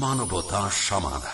মানবতা সমাধান।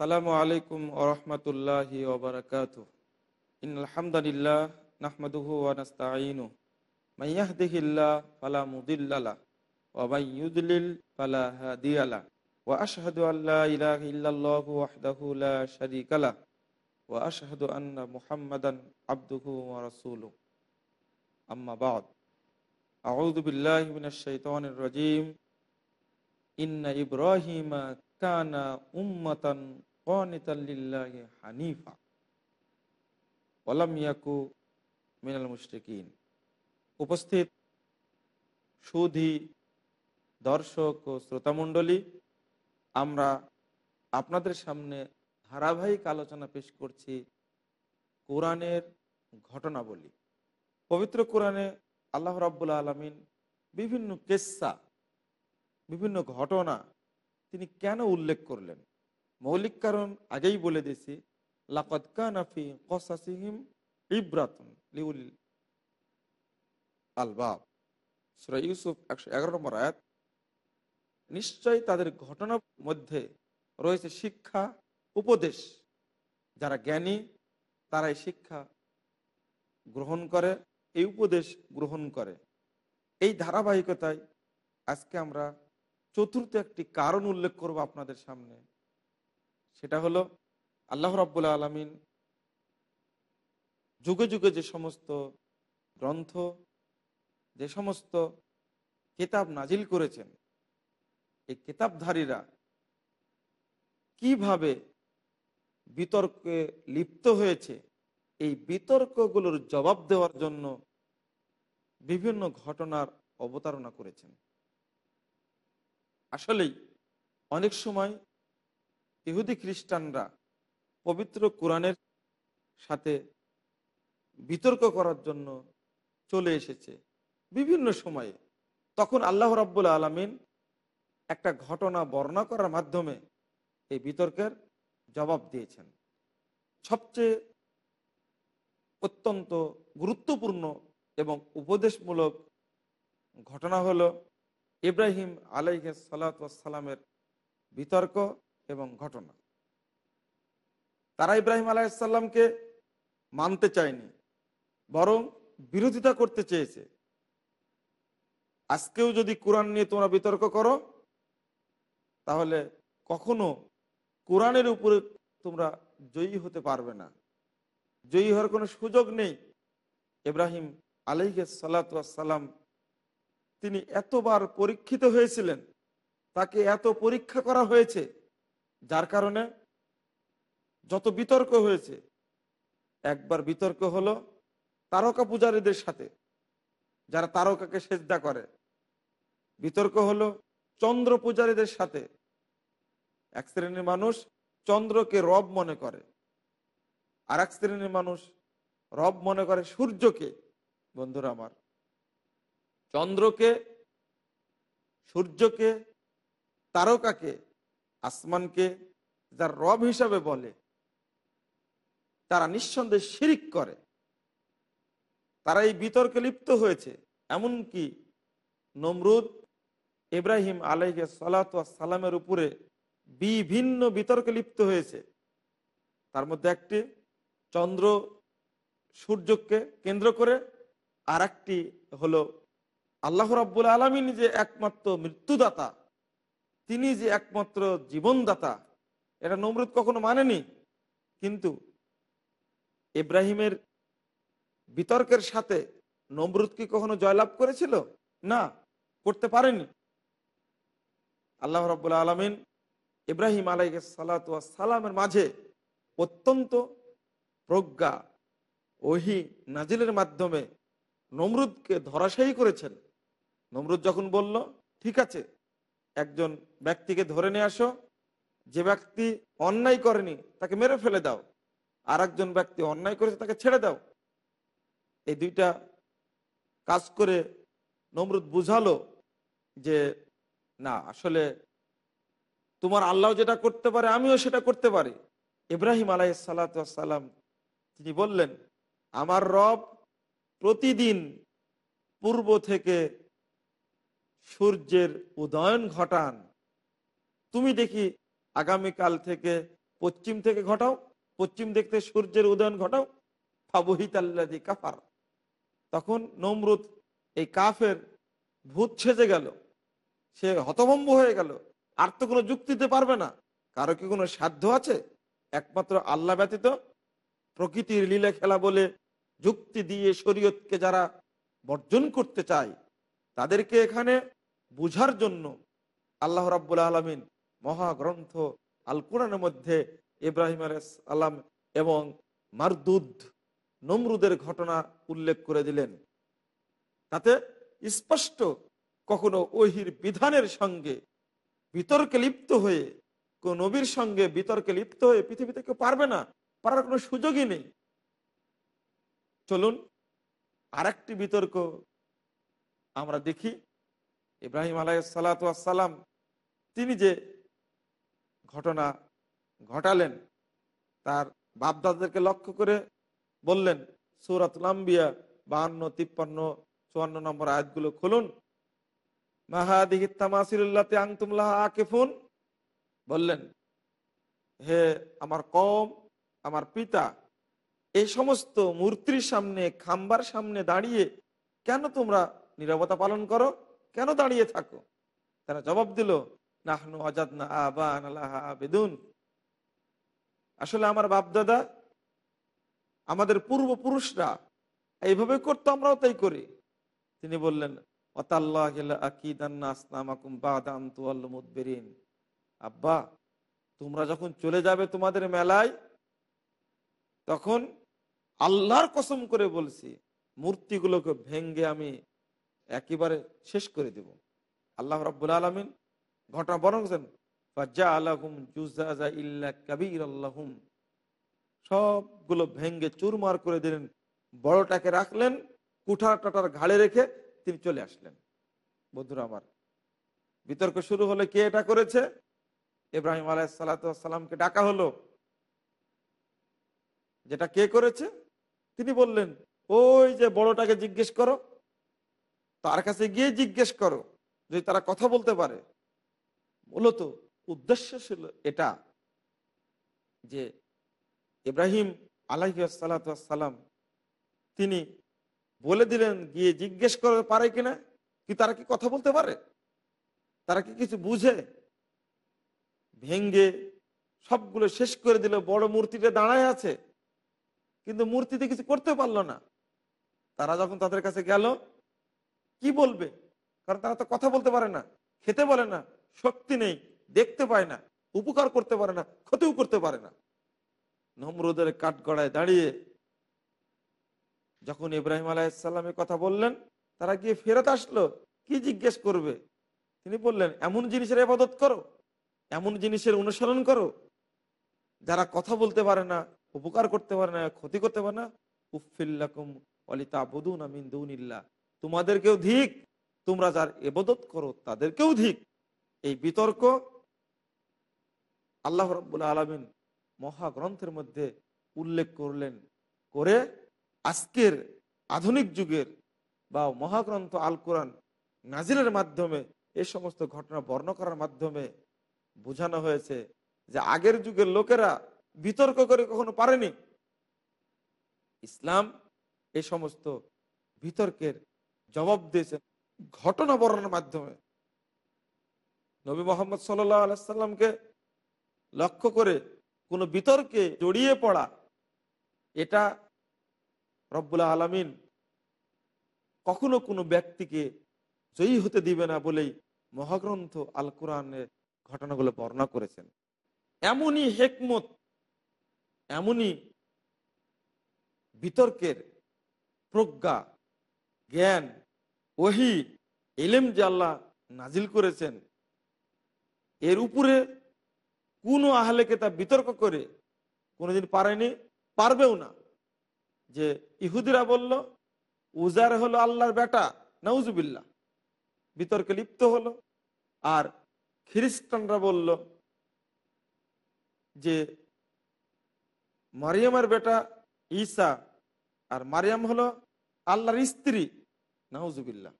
আসসালামু আলাইকুম ওরহমতুল্লাহি ওবরাকাত ইনহামদুলিল্লাহ নাহমাদুহু ওয়া নাস্তাঈনু মান ইয়াহদিহিল্লাহ ফালা মুদিল্লা লা ওয়া ইউদ্লিল ফালা হাদিয়া লা ওয়া আশহাদু আন লা ইলাহা ইল্লাল্লাহু ওয়াহদাহু লা শারীকা লা ওয়া আশহাদু আন্না মুহাম্মাদান আবদুহু ওয়া রাসূলুহু। আম্মা বা'দ। আউযু বিল্লাহি মিনাশ শাইতানির রাজীম। ইন্না ইব্রাহিমা কানা উম্মাতান হানিফা মিনাল মুশরিকিন। উপস্থিত সুধি, দর্শক ও শ্রোতামণ্ডলী, আমরা আপনাদের সামনে ধারাবাহিক আলোচনা পেশ করছি কোরআনের ঘটনাবলী। পবিত্র কোরআনে আল্লাহ রাব্বুল আলমিন বিভিন্ন কেসা, বিভিন্ন ঘটনা তিনি কেন উল্লেখ করলেন? মৌলিক কারণ আগেই বলে দিয়েছি, লাকদ কানাফি কসাসিহিম ইব্রাতন লিউল আলবাব। ইউসুফ একশো এগারো নম্বর আয়াত নিশ্চয়ই তাদের ঘটনার মধ্যে রয়েছে শিক্ষা, উপদেশ। যারা জ্ঞানী, তারাই শিক্ষা গ্রহণ করে, এই উপদেশ গ্রহণ করে। এই ধারাবাহিকতায় আজকে আমরা চতুর্থ একটি কারণ উল্লেখ করব আপনাদের সামনে। সেটা হলো আল্লাহ রাব্বুল আলমিন যুগে যুগে যে সমস্ত গ্রন্থ, যে সমস্ত কেতাব নাজিল করেছেন, এই কেতাবধারীরা কীভাবে বিতর্কে লিপ্ত হয়েছে, এই বিতর্কগুলোর জবাব দেওয়ার জন্য বিভিন্ন ঘটনার অবতারণা করেছেন। আসলেই অনেক সময় ইহুদি খ্রিস্টানরা পবিত্র কোরআনের সাথে বিতর্ক করার জন্য চলে এসেছে বিভিন্ন সময়ে। তখন আল্লাহ রাব্বুল আলমিন একটা ঘটনা বর্ণনা করার মাধ্যমে এই বিতর্কের জবাব দিয়েছেন। সবচেয়ে অত্যন্ত গুরুত্বপূর্ণ এবং উপদেশমূলক ঘটনা হলো ইব্রাহিম আলাইহ সালাতামের বিতর্ক এবং ঘটনা। তারা ইব্রাহিম আলাইসাল্লামকে মানতে চায়নি, বরং বিরোধিতা করতে চেয়েছে। আজকেও যদি কোরআন নিয়ে তোমরা বিতর্ক করো, তাহলে কখনো কোরআনের উপরে তোমরা জয়ী হতে পারবে না। জয়ী হওয়ার কোনো সুযোগ নেই। ইব্রাহিম আলাইহ সালাতাম তিনি এতবার পরীক্ষিত হয়েছিলেন, তাকে এত পরীক্ষা করা হয়েছে যার কারণে যত বিতর্ক হয়েছে, একবার বিতর্ক হলো তারকা পূজারীদের সাথে, যারা তারকাকে সেজদা করে। বিতর্ক হলো চন্দ্র পূজারীদের সাথে। এক শ্রেণির মানুষ চন্দ্রকে রব মনে করে আর এক শ্রেণির মানুষ রব মনে করে সূর্যকে, বন্ধুরা আমার। চন্দ্রকে, সূর্যকে, তারকাকে আসমানকে যার রব হিসাবে বলে, তারা নিঃসন্দেহে শিরিক করে। তারা এই বিতর্কে লিপ্ত হয়েছে, এমনকি নমরুদ ইব্রাহিম আলাইকে সালামের উপরে বিভিন্ন বিতর্কে লিপ্ত হয়েছে। তার মধ্যে একটি চন্দ্র সূর্যকে কেন্দ্র করে আর একটি হলো আল্লাহ রাব্বুল আলমিন যে একমাত্র মৃত্যুদাতা। তিনি যে একমাত্র জীবনদাতা, এটা নমরুদ কখনো মানেনি। কিন্তু ইব্রাহিমের বিতর্কের সাথে নমরুদ কি কখনো জয়লাভ করেছিল? না, করতে পারেনি। আল্লাহ রব্বুল আলমিন ইব্রাহিম আলাই সালামের মাঝে অত্যন্ত প্রজ্ঞা, ওহি নাজিলের মাধ্যমে নমরুদকে ধরাশায়ী করেছেন। নমরুদ যখন বলল, ঠিক আছে একজন ব্যক্তিকে ধরে নিয়ে আসো, যে ব্যক্তি অন্যায় করেনি তাকে মেরে ফেলে দাও আর একজন ব্যক্তি অন্যায় করেছে তাকে ছেড়ে দাও। এই দুইটা কাজ করে নমরুদ বুঝালো যে, না, আসলে তোমার আল্লাহ যেটা করতে পারে, আমিও সেটা করতে পারি। ইব্রাহিম আলাই সালাম তিনি বললেন, আমার রব প্রতিদিন পূর্ব থেকে সূর্যের উদয়ন ঘটান। তুমি দেখি আগামীকাল থেকে পশ্চিম থেকে ঘটাও, পশ্চিম দেখতে সূর্যের উদয়ন ঘটাও ফাবহিত আল্লাদি কাফার। তখন নমরুদ এই কাফের ভূত ছেজে গেল। সে হতভম্ব হয়ে গেল। আর তো কোনো যুক্তি দিতে পারবে না। কারও কি কোনো সাধ্য আছে? একমাত্র আল্লাহ ব্যতীত প্রকৃতির লীলা খেলা বলে যুক্তি দিয়ে শরীয়তকে যারা বর্জন করতে চায় তাদেরকে এখানে বুঝার জন্য আল্লাহ রাব্বুল আলমিন মহাগ্রন্থ আল কোরআনের মধ্যে ইব্রাহিম আলাম এবং মারদুদ, নমরুদের ঘটনা উল্লেখ করে দিলেন। তাতে স্পষ্ট কখনো ওহির বিধানের সঙ্গে বিতর্কে লিপ্ত হয়ে কোন নবীর সঙ্গে বিতর্কে লিপ্ত হয়ে পৃথিবীতে কেউ পারবে না, পারার কোনো সুযোগই নেই। চলুন আরেকটি বিতর্ক আমরা দেখি ইব্রাহিম সালাম, তিনি যে ঘটনা ঘটালেন, তার বাপদাদেরকে লক্ষ্য করে বললেন, সৌরাতুল আম্বিয়া বাহান্ন, তিপ্পান্ন, চুয়ান্ন নম্বর আয়াতগুলো খুলুন। মাহাদিহি তামাসিল্লাতে আংতুমলাহ আকেফুন? বললেন, হে আমার কম আমার পিতা, এই সমস্ত মূর্তির সামনে, খাম্বার সামনে দাঁড়িয়ে কেন তোমরা নিরবতা পালন করো, কেন দাঁড়িয়ে থাকো? তারা জবাব দিল, নাহনু আজাদ না আবান আসলে আমার বাপদাদা, আমাদের পূর্বপুরুষরা এইভাবে করতো, আমরাও তাই করি। তিনি বললেন আব্বা, তোমরা যখন চলে যাবে তোমাদের মেলায়, তখন আল্লাহর কসম করে বলছি, মূর্তিগুলোকে ভেঙ্গে আমি একেবারে শেষ করে দেব। আল্লাহ রাব্বুল আলমিন ঘটনা বরং সবগুলো ভেঙ্গে চুরমার করে দিলেন, বড়টাকে রাখলেন কুঠার টাটার ঘাড়ে রেখে তিনি চলে আসলেন। বন্ধুরা আমার, বিতর্ক শুরু হলে কে এটা করেছে? ইব্রাহিম আলাইসালামকে ডাকা হলো। যেটা কে করেছে? তিনি বললেন, ওই যে বড়টাকে জিজ্ঞেস করো। তার কাছে গিয়ে জিজ্ঞেস করো, যদি তারা কথা বলতে পারে। মূলত উদ্দেশ্য ছিল এটা যে ইব্রাহিম আলাইসালাম তিনি বলে দিলেন, গিয়ে জিজ্ঞেস করতে পারে কিনা, কি তারা কি কথা বলতে পারে? তারা কি কিছু বুঝে? ভেঙ্গে সবগুলো শেষ করে দিল, বড় মূর্তিটা দাঁড়ায় আছে। কিন্তু মূর্তিতে কিছু করতে পারল না। তারা যখন তাদের কাছে গেল কি বলবে? কারণ তারা তো কথা বলতে পারে না, খেতে বলে না, শক্তি নেই, দেখতে পায় না, উপকার করতে পারে না, ক্ষতিও করতে পারে না। নমরুদের কাঠগড়ায় দাঁড়িয়ে যখন ইব্রাহিম আলাইসাল্লামের কথা বললেন, তারা গিয়ে ফেরত আসলো, কি জিজ্ঞেস করবে? তিনি বললেন, এমন জিনিসের আবাদত করো, এমন জিনিসের অনুসরণ করো, যারা কথা বলতে পারে না, উপকার করতে পারে না, ক্ষতি করতে পারে না। উফিল্লাকুম অলিতা বদুন আমিন তোমাদেরকেও ধিক, তোমরা যার এবাদত করো তাদেরকেও ধিক। এই বিতর্ক আল্লাহ রব্বুল আলমিন মহাগ্রন্থের মধ্যে উল্লেখ করলেন করে আজকের আধুনিক যুগের বা মহাগ্রন্থ আল কোরআন নাজিলের মাধ্যমে এই সমস্ত ঘটনা বর্ণ করার মাধ্যমে বোঝানো হয়েছে যে আগের যুগের লোকেরা বিতর্ক করে কখনো পারেনি। ইসলাম এই সমস্ত বিতর্কের জবাব দিয়েছেন ঘটনা বর্ণনার মাধ্যমে। নবী মোহাম্মদ সাল্লামকে লক্ষ্য করে কোনো বিতর্কে জড়িয়ে পড়া, এটা রব্বুল আলমিন কখনো কোনো ব্যক্তিকে জয়ী হতে দিবে না বলেই মহাগ্রন্থ আল কোরআনের ঘটনাগুলো বর্ণনা করেছেন। এমনই হেকমত, এমনই বিতর্কের প্রজ্ঞা, জ্ঞান ওহি, এলেম যে আল্লাহ নাজিল করেছেন, এর উপরে কোন আহলেকে তা বিতর্ক করে কোনোদিন পারেনি, পারবেও না। যে ইহুদিরা বলল, উজার হলো আল্লাহর বেটা নাউজুবিল্লা বিতর্কে লিপ্ত হলো। আর খ্রিস্টানরা বলল যে, মারিয়ামের বেটা ঈসা, আর মারিয়াম হলো আল্লাহর স্ত্রী। নাউজুবিল্লা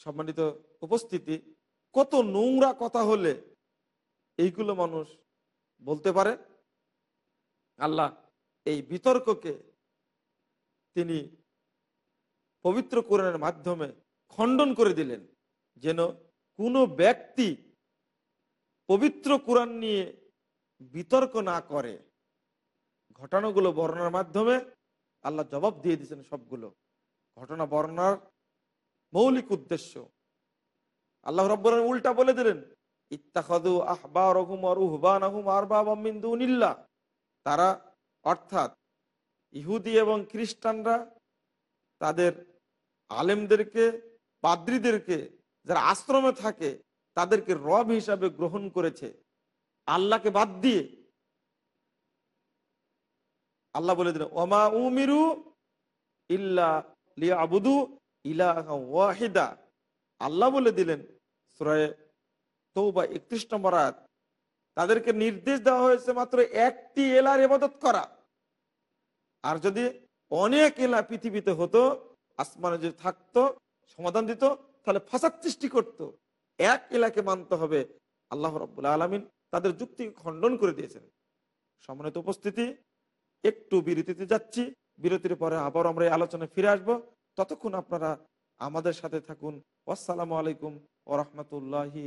সম্মানিত উপস্থিতি, কত নোংরা কথা হলে এইগুলো মানুষ বলতে পারে? আল্লাহ এই বিতর্ককে তিনি পবিত্র কোরআনের মাধ্যমে খণ্ডন করে দিলেন, যেন কোনো ব্যক্তি পবিত্র কোরআন নিয়ে বিতর্ক না করে। ঘটনাগুলো বর্ণনার মাধ্যমে আল্লাহ জবাব দিয়ে দিয়েছেন সবগুলো। ঘটনা বর্ণনার মৌলিক উদ্দেশ্য। আল্লাহ রব্বর উল্টা বলে দিলেন ইত্তাখাদু আহবা রহুম রুহবান আহুম আরবাবিন্দুনিল্লা তারা, অর্থাৎ ইহুদি এবং খ্রিস্টানরা তাদের আলেমদেরকে পাদ্রীদেরকে যারা আশ্রমে থাকে, তাদেরকে রব হিসাবে গ্রহণ করেছে। আল্লাহকে বাদ দিয়ে আল্লাহ বলে দিলেন, ওমা উমিরু ইল্লা লিয়া আবুদু ওয়াহিদা। আল্লাহ বলে দিলেন তৌবা একত্রিশ নম্বর আয়াত, তাদেরকে নির্দেশ দেওয়া হয়েছে মাত্র একটি এলার ইবাদত করা। আর যদি অনেক এলা পৃথিবীতে হতো, আসমানে যদি থাকতো, সমাধান দিত, তাহলে ফাসাদ সৃষ্টি করত। এক এলাকে মানতে হবে, আল্লাহ রব্বুল আলমিন তাদের যুক্তি খণ্ডন করে দিয়েছেন। সম্মানিত উপস্থিতি, একটু বিরতিতে যাচ্ছি। বিরতির পরে আবার আমরা এই আলোচনায় ফিরে আসব। ততক্ষণ আপনারা আমাদের সাথে থাকুন। আসসালামু আলাইকুম ও রহমতুল্লাহি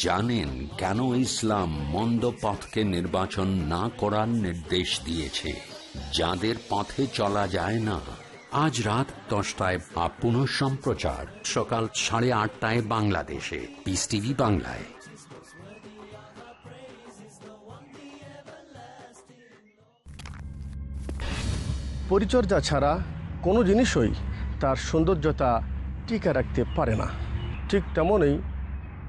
জানেন কেন ইসলাম মন্দ পথকে নির্বাচন না করার নির্দেশ দিয়েছে। যাদের পথে চলা যায় না। আজ রাত দশটায় বা পুনঃ সম্প্রচার সকাল সাড়ে আটটায় বাংলাদেশে। পিস টিভি বাংলায়। পরিচর্যা ছাড়া কোনো জিনিসই তার সৌন্দর্যতা টিকে রাখতে পারে না। ঠিক তেমনই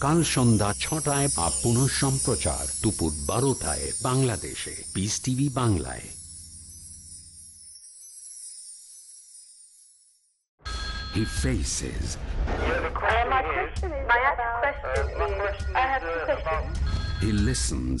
কাল সন্ধ্যা ছটায় বা পুনঃ সম্প্রচার দুপুর বারোটায় বাংলাদেশে পিস টিভি বাংলায় He faces, Uh, my question is my question is, I have two questions. he listens,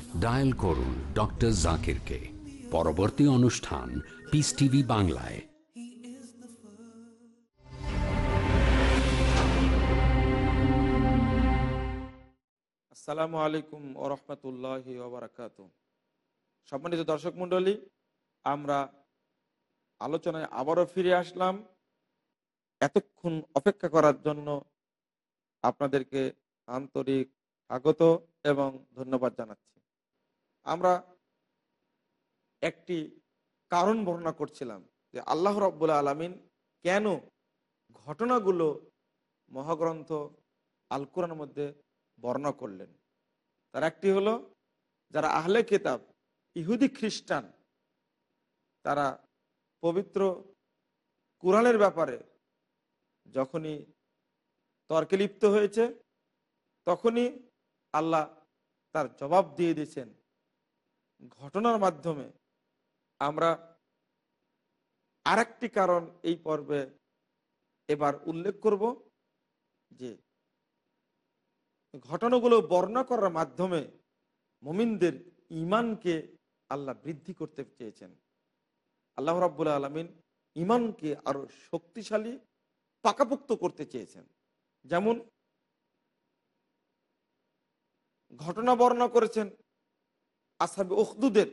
Dial করুন ডক্টর জাকিরকে। পরবর্তী অনুষ্ঠান পিস টিভি বাংলায়। আসসালামু আলাইকুম ও রহমতুল্লাহ ওবরাকাত সম্মানিত দর্শক মণ্ডলী, আমরা আলোচনায় আবারও ফিরে আসলাম। এতক্ষণ অপেক্ষা করার জন্য আপনাদেরকে আন্তরিক স্বাগত এবং ধন্যবাদ জানাচ্ছি। আমরা একটি কারণ বর্ণনা করছিলাম যে আল্লাহ রব্বুল আলমিন কেন ঘটনাগুলো মহাগ্রন্থ আল কোরআনের মধ্যে বর্ণনা করলেন। তার একটি হলো, যারা আহলে কেতাব, ইহুদি খ্রিস্টান, তারা পবিত্র কোরআনের ব্যাপারে যখনই তর্কে লিপ্ত হয়েছে, তখনই আল্লাহ তার জবাব দিয়ে দিয়েছেন। ঘটনার মাধ্যমে আমরা আরেকটি কারণ এই পর্বে এবার উল্লেখ করব যে ঘটনাগুলো বর্ণনা করার মাধ্যমে মুমিনদের ইমানকে আল্লাহ বৃদ্ধি করতে চেয়েছেন। আল্লাহ রাব্বুল আলমিন ইমানকে আরও শক্তিশালী, পাকাপোক্ত করতে চেয়েছেন। যেমন ঘটনা বর্ণনা করেছেন আসাবে উখদুদের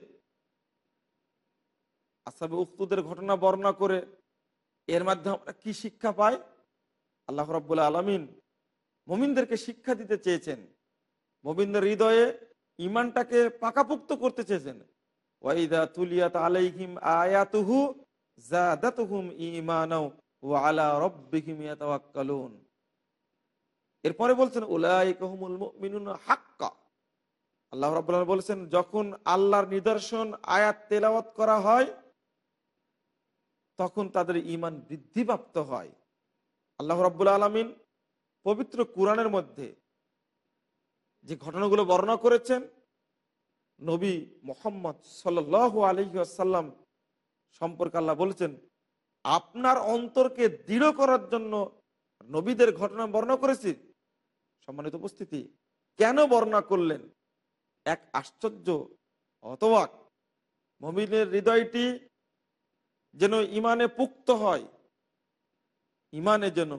আসাবে উখদুদের ঘটনা বর্ণনা করে এর মাধ্যমে আমরা কি শিক্ষা পাই? আল্লাহ রাব্বুল আলমিন মোমিনদেরকে শিক্ষা দিতে চেয়েছেন। মোমিনদের হৃদয়ে ইমানটাকে পাকাপুক্ত করতে চেয়েছেন। ওয়াইদা তুলিয়াত আলাইহিম আয়াতুহু জাদাতুহুম ঈমানাও ওয়া আলা রাব্বিহিম ইয়াতাওয়াক্কালুন। এরপরে বলছেন, উলাইকা হুমুল মুমিনুনা হাক্কা। আল্লাহ রাব্বুল আলামিন বলেছেন, যখন আল্লাহর নিদর্শন, আয়াত তেলাওয়াত করা হয়, তখন তাদের ঈমান বৃদ্ধিপ্রাপ্ত হয়। আল্লাহ রাব্বুল আলামিন পবিত্র কোরআনের মধ্যে যে ঘটনাগুলো বর্ণনা করেছেন, নবী মোহাম্মদ সাল আলহিসাল্লাম সম্পর্কে আল্লাহ বলেছেন, আপনার অন্তরকে দৃঢ় করার জন্য নবীদের ঘটনা বর্ণনা করেছি। সম্মানিত উপস্থিতি, কেন বর্ণনা করলেন? এক আশ্চর্য অথবা মমিনের হৃদয়টি যেন ইমানে পুক্ত হয় ইমানে যেন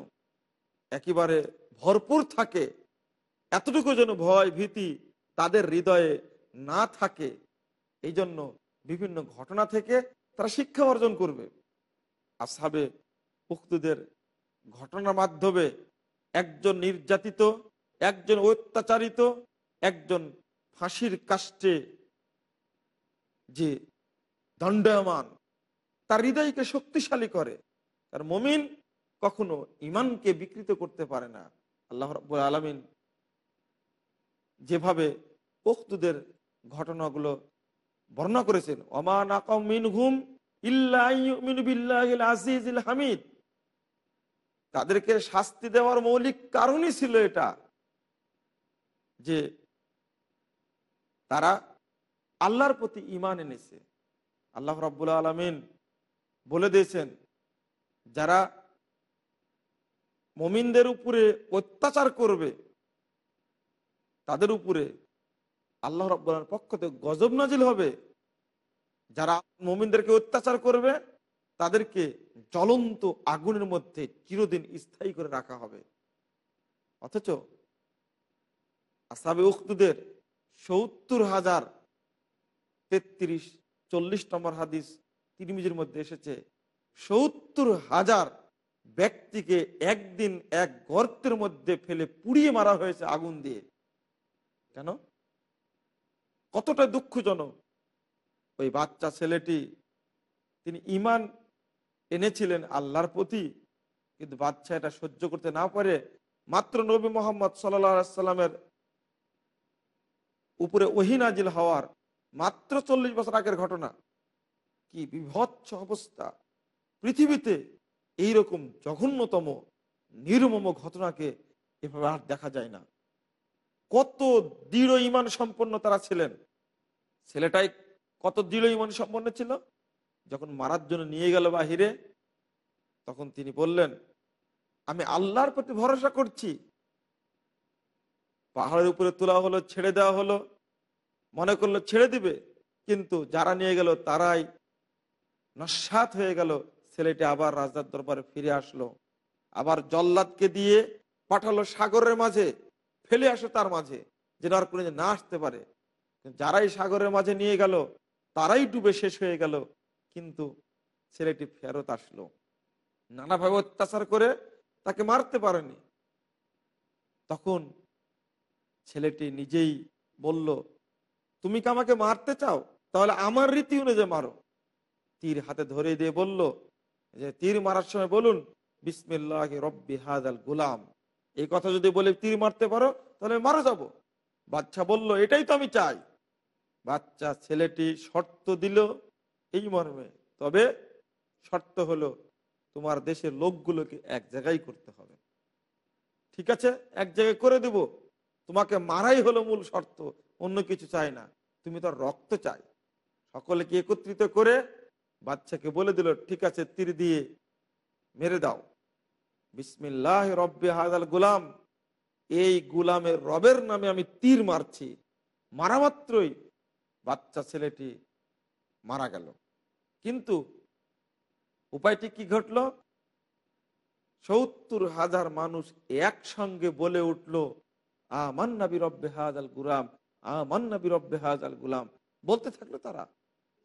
একেবারে ভরপুর থাকে, এতটুকু যেন ভয় ভীতি তাদের হৃদয়ে না থাকে এই জন্য বিভিন্ন ঘটনা থেকে তারা শিক্ষা অর্জন করবে। আসাবে উক্তদের ঘটনার মাধ্যমে একজন নির্যাতিত, একজন অত্যাচারিত, একজন ফাঁসির কাষ্টে যে দণ্ডায়মান, তার হৃদয়কে শক্তিশালী করে, তার মমিন কখনো ইমানকে বিকৃত করতে পারে না। আল্লাহ রব্বুল আলমিন যেভাবে পখতুদের ঘটনাগুলো বর্ণনা করেছেন আকিন হুম আজিজ হামিদ। তাদেরকে শাস্তি দেওয়ার মৌলিক কারণই ছিল এটা, যে তারা আল্লাহর প্রতি ইমান এনেছে। আল্লাহ রাব্বুল আলমিন বলে দিয়েছেন, যারা মমিনদের উপরে অত্যাচার করবে, তাদের উপরে আল্লাহ রব্বুলের পক্ষ থেকে গজব নাজিল হবে। যারা মমিনদেরকে অত্যাচার করবে, তাদেরকে জ্বলন্ত আগুনের মধ্যে চিরদিন স্থায়ী করে রাখা হবে। অথচ আসাবে উখতুদের সত্তর হাজার তেত্রিশ, চল্লিশ নম্বর হাদিস তিরমিজির মধ্যে এসেছে। সত্তর হাজার ব্যক্তিকে একদিন এক গর্তের মধ্যে ফেলে পুড়িয়ে মারা হয়েছে আগুন দিয়ে। কেন? কতটা দুঃখজনক। ওই বাচ্চা ছেলেটি, তিনি ইমান এনেছিলেন আল্লাহর প্রতি, কিন্তু বাচ্চা এটা সহ্য করতে না পারে। মাত্র নবী মোহাম্মদ সাল্লা সাল্লামের উপরে ওহিনাজিল হওয়ার মাত্র চল্লিশ বছর আগের ঘটনা। কি বিভৎস অবস্থা। পৃথিবীতে এইরকম জঘন্যতম, নির্মম ঘটনাকে এভাবে আর দেখা যায় না। কত দৃঢ় ইমান সম্পন্ন তারা ছিলেন। ছেলেটাই কত দৃঢ় ইমান সম্পন্ন ছিল। যখন মারার জন্য নিয়ে গেল বাহিরে, তখন তিনি বললেন, আমি আল্লাহর প্রতি ভরসা করছি। পাহাড়ের উপরে তোলা হলো, ছেড়ে দেওয়া হলো, মনে করল ছেড়ে দিবে, কিন্তু যারা নিয়ে গেল তারাই নস্বাত হয়ে গেল। ছেলেটি আবার রাজার দরবারে ফিরে আসলো। আবার জল্লাদকে দিয়ে পাঠালো সাগরের মাঝে, ফেলে আসো তার মাঝে, যেন আর কোনো না আসতে পারে। যারাই সাগরের মাঝে নিয়ে গেল, তারাই ডুবে শেষ হয়ে গেল, কিন্তু ছেলেটি ফেরত আসলো। নানাভাবে অত্যাচার করে তাকে মারতে পারেনি। তখন ছেলেটি নিজেই বলল, তুমি কি আমাকে মারতে চাও? তাহলে আমার রীতি অনুযায়ী মারো। তীর হাতে ধরে দিয়ে বলল, যে তীর মারার সময় বলুন, বিসমিল্লাহ রব্বি হাদ আল গুলাম। এই কথা যদি বলে তীর মারতে পারো, তাহলে আমি মারা যাব। বাচ্চা বলল, এটাই তো আমি চাই। বাচ্চা ছেলেটি শর্ত দিল এই মর্মে। তবে শর্ত হলো, তোমার দেশের লোকগুলোকে এক জায়গায় করতে হবে। ঠিক আছে, এক জায়গায় করে দেব। তোমাকে মারাই হলো মূল শর্ত, অন্য কিছু চাই না। তুমি তো রক্ত চাই সকলকে একত্রিত করে বাচ্চাকে বলে দিল, ঠিক আছে, তীর দিয়ে মেরে দাও। বিসমিল্লাহ রব্বে হাজাল গুলাম, এই গুলামের রবের নামে আমি তীর মারছি। মারা মাত্রই বাচ্চা ছেলেটি মারা গেল। কিন্তু উপায়টি কি ঘটল? সত্তর হাজার মানুষ একসঙ্গে বলে উঠল গুলাম গুলাম। বলতে থাকল তারা,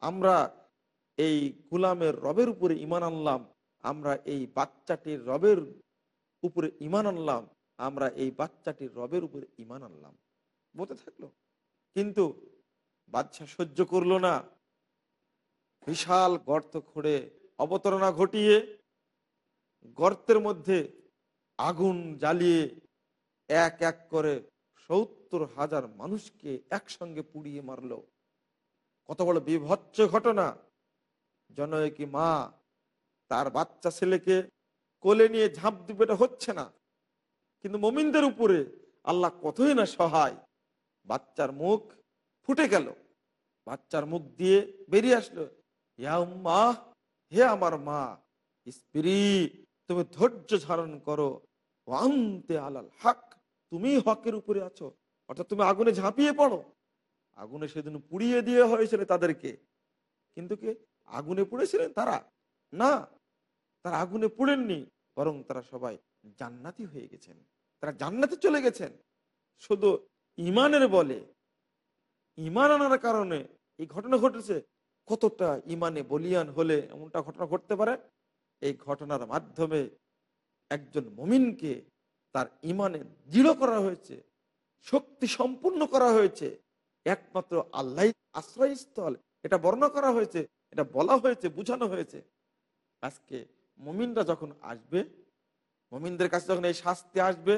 আমরা এই গুলামের রবের উপরে ইমান আনলাম, আমরা এই বাচ্চাটির রবের উপরে ইমান আনলাম, আমরা এই বাচ্চাটির রবের উপরে ইমান আনলাম। বলতে থাকল, কিন্তু বাচ্চা সহ্য করল না। বিশাল গর্ত খুঁড়ে অবতরণা ঘটিয়ে গর্তের মধ্যে আগুন জ্বালিয়ে এক এক করে সত্তর হাজার মানুষকে একসঙ্গে পুড়িয়ে মারল। কত বড় বিভৎস ঘটনা। জনয়কি মা তার বাচ্চা ছেলেকে কোলে নিয়ে ঝাঁপ দিবেটা হচ্ছে না। কিন্তু মমিনদের উপরে আল্লাহ কতই না সহায়। বাচ্চার মুখ ফুটে গেল। বাচ্চার মুখ দিয়ে বেরিয়ে আসলো মা হে আমার মা স্পিরি তুমি ধৈর্য ধারণ করো আনতে আলাল হক। তুমি হকের উপরে আছো। অর্থাৎ তুমি আগুনে ঝাঁপিয়ে পড়ো। আগুনে সেদিন পুড়িয়ে দিয়ে হয়েছিল তাদেরকে। কিন্তু কি আগুনে পুড়েছিলেন তারা? না, তারা আগুনে পুড়েননি, বরং তারা সবাই জান্নাতি হয়ে গেছেন। তারা জান্নাতে চলে গেছেন। শুধু ইমানের বলে। ইমান আনার কারণে এই ঘটনা ঘটেছে। কতটা ইমানে বলিয়ান হলে এমনটা ঘটনা ঘটতে পারে? এই ঘটনার মাধ্যমে একজন মমিনকে তার ইমানে দৃঢ় করা হয়েছে, শক্তি সম্পূর্ণ করা হয়েছে। একমাত্র আল্লাহ আশ্রয়স্থল, এটা বর্ণনা করা হয়েছে, এটা বলা হয়েছে, বুঝানো হয়েছে। আজকে মমিনরা যখন আসবে, মমিনদের কাছে যখন এই শাস্তি আসবে,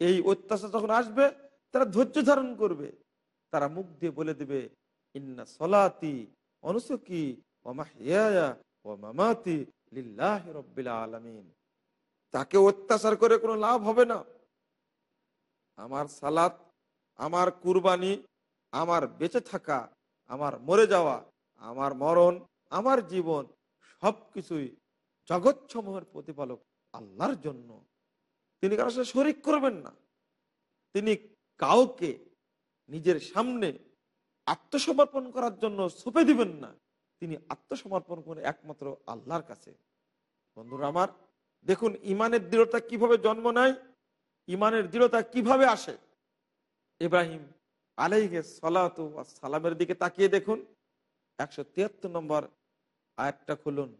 এই অত্যাচার যখন আসবে, তারা ধৈর্য ধারণ করবে। তারা মুখ দিয়ে বলে দেবে, ইন্না সলাতি অনুসুকি ও মামাতি লিল্লাহ রব্বিল আলমিন। তাকে অত্যাচার করে কোনো লাভ হবে না। আমার সালাত, আমার কুরবানি, আমার বেঁচে থাকা, আমার মরে যাওয়া, আমার মরণ, আমার জীবন, সব সবকিছুই জগৎসমূহের প্রতিপালক আল্লাহর জন্য। তিনি কারোর সাথে শরিক করবেন না। তিনি কাউকে নিজের সামনে আত্মসমর্পণ করার জন্য সুপে দিবেন না। তিনি আত্মসমর্পণ করে একমাত্র আল্লাহর কাছে। বন্ধুরা আমার দেখুন, ইমানের দৃঢ়তা কীভাবে জন্ম নেয়? ইমানের দৃঢ়তা কীভাবে আসে? ইব্রাহিম আলাইহে সালাত সালামের দিকে তাকিয়ে দেখুন। একশো তিয়াত্তর নম্বর আয়াতটা খুলুন।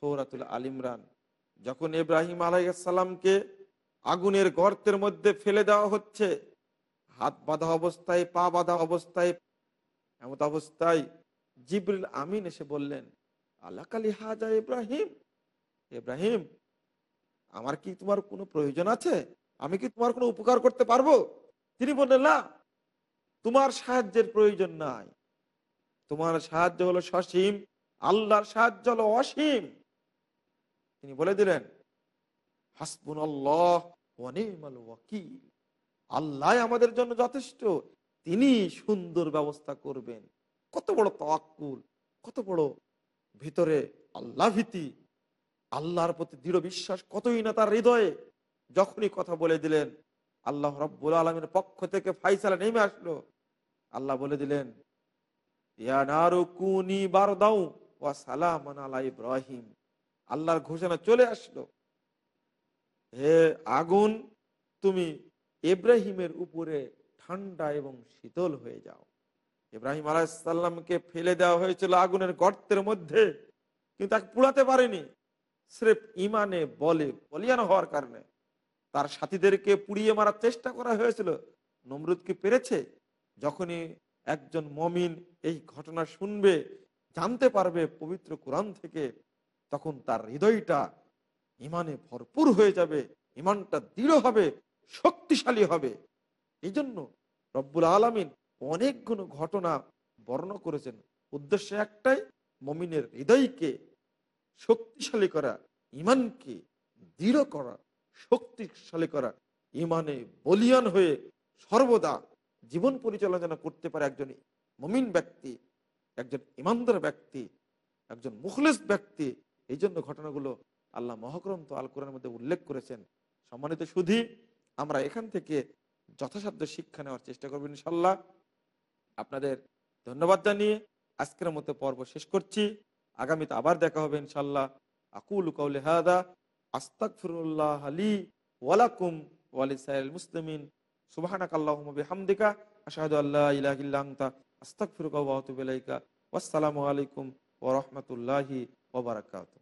সৌরাতুল আল ইমরান। যখন ইব্রাহিম আলাইসাল্লামকে আগুনের গর্তের মধ্যে ফেলে দেওয়া হচ্ছে, হাত বাঁধা অবস্থায়, পা বাঁধা অবস্থায় এমত অবস্থায় জিবরিল আমিন এসে বললেন, আল্লাহ কালি হাজা ইব্রাহিম। ইব্রাহিম আমার কি তোমার কোনো প্রয়োজন আছে? আমি কি তোমার কোনো উপকার করতে পারব? তিনি বললেন, না, তোমার সাহায্যের প্রয়োজন নাই। তোমার সাহায্য হলো সসীম, আল্লাহর সাহায্য হলো অসীম। তিনি বলে দিলেন হাসবুন আল্লাহ আল্লাহ আমাদের জন্য যথেষ্ট, তিনি সুন্দর ব্যবস্থা করবেন। কত বড় তওয়াক্কুল, কত বড় ভিতরে আল্লাহ ভীতি। আল্লাহর প্রতি দৃঢ় বিশ্বাস কতই না তার হৃদয়ে। যখনই কথা বলে দিলেন, আল্লাহ রব্বুল আলমের পক্ষ থেকে ফাইসালা নেমে আসলো। আল্লাহ বলে দিলেন ইব্রাহিম। আল্লাহর ঘোষণা চলে আসলো। হে আগুন, তুমি ইব্রাহিমের উপরে ঠান্ডা এবং শীতল হয়ে যাও। ইব্রাহিম আলাহিসাল্লামকে ফেলে দেওয়া হয়েছিল আগুনের গর্তের মধ্যে, কিন্তু তাকে পুড়াতে পারেনি। স্রেফ ইমানে বলে, বলিয়ান হওয়ার কারণে। তার সাথীদেরকে পুড়িয়ে মারার চেষ্টা করা হয়েছিল। নমরুদকে পেরেছে? যখনই একজন মমিন এই ঘটনা শুনবে, জানতে পারবে পবিত্র কোরআন থেকে, তখন তার হৃদয়টা ইমানে ভরপুর হয়ে যাবে ইমানটা দৃঢ় হবে, শক্তিশালী হবে। এই জন্য রব্বুল আলমিন অনেকগুলো ঘটনা বর্ণনা করেছেন। উদ্দেশ্য একটাই, মমিনের হৃদয়কে শক্তিশালী করা, ইমানকে দৃঢ় করা, শক্তিশালী করা, ইমানে বলিয়ান হয়ে সর্বদা জীবন পরিচালনা করতে পারে একজন মমিন ব্যক্তি, একজন ইমানদার ব্যক্তি, একজন মুখলেস ব্যক্তি। এই জন্য ঘটনাগুলো আল্লাহ মহাগ্রন্থ আল কোরআনের মধ্যে উল্লেখ করেছেন। সম্মানিত সুধী, আমরা এখান থেকে যথাসাধ্য শিক্ষা নেওয়ার চেষ্টা করব ইনশাল্লাহ আপনাদের ধন্যবাদ জানিয়ে আজকের মতো পর্ব শেষ করছি। আগামীতে আবার দেখা হবে ইনশাল্লাহ আকুল কৌলে হাদা আস্তাকফিরুল্লাহ আলী ওয়ালাকুম ওয়ালিসাইল মুসলিমিন। সুবহানাক আল্লাহুম্মা বিহামদিকা আল্লাহ আল্লা ইলাহা ইল্লা আনতা, আস্তাগফিরুকা ওয়া আতুবু ইলাইকা। ওয়াসসালামু আলাইকুম ওরহমতুল্লাহি রাহমাতুল্লাহি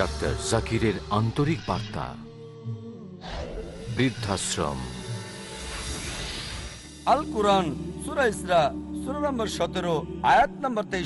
ডাক্তার জাকিরের আন্তরিক বার্তা। বৃদ্ধাশ্রম। আল কোরআন সুরা ইসরা, সুরা নম্বর সতেরো, আয়াত নম্বর তেইশ